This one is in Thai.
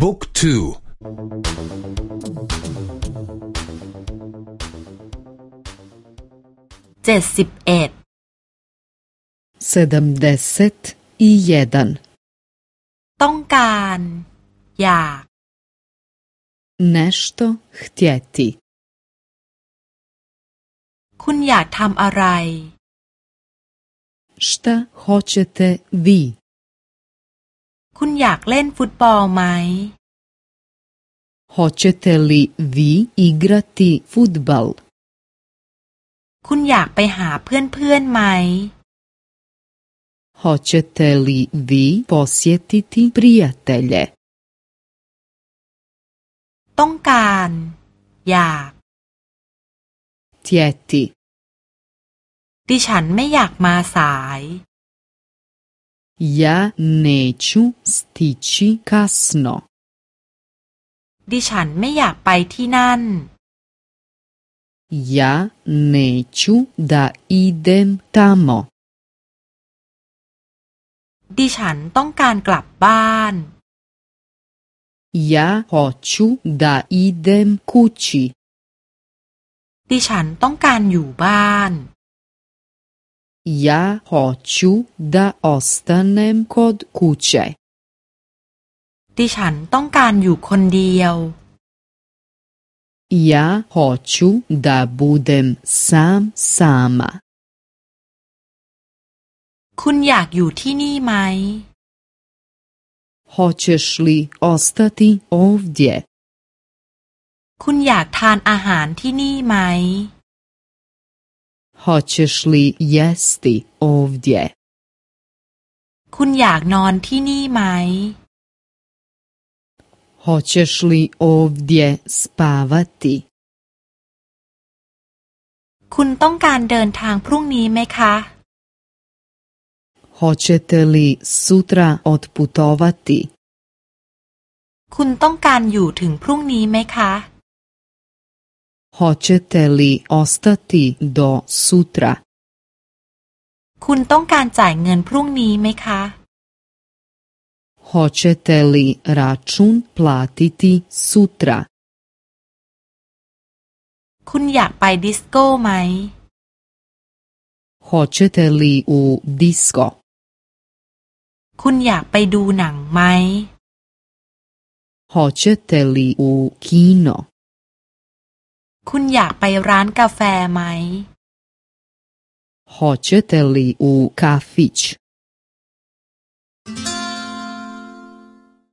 book two เจ็ดสิบเอ็ด sedamdeset i jedan ต้องการ อยาก nešto htjeti คุณอยากทำอะไร šta hoćete vi คุณอยากเล่นฟุตบอลไหม hoćete li vi igrati futbal คุณอยากไปหาเพื่อนๆไหม hoćete li vi posjetiti prijatelje ต้องการ อยาก htjeti ดิฉันไม่อยากมาสาย ja neću stići kasno ดิฉันไม่อยากไปที่นั่น ja neću da idem tamo ดิฉันต้องการกลับบ้าน ja hoću da idem kući ดิฉันต้องการอยู่บ้าน ja hoću da ostanem kod kuće ดิฉันต้องการอยู่คนเดียว ja hoću da budem sam sama คุณอยากอยู่ที่นี่ไหม hoćeš li ostati ovdje คุณอยากทานอาหารที่นี่ไหม hoćeš li jesti ovdje คุณอยากนอนที่นี่ไหม hoćeš li ovdje spavati คุณต้องการเดินทางพรุ่งนี้ไหมคะ hoćete li sutra otputovati คุณต้องการอยู่ถึงพรุ่งนี้ไหมคะ hoćete li ostati do sutra คุณต้องการจ่ายเงินพรุ่งนี้ไหมคะ hoćete li račun platiti sutra คุณอยากไปดิสโก้ไหม hoćete li u disko คุณอยากไปดูหนังไหม hoćete li u kino คุณอยากไปร้านกาแฟไหม hoćete li u kafić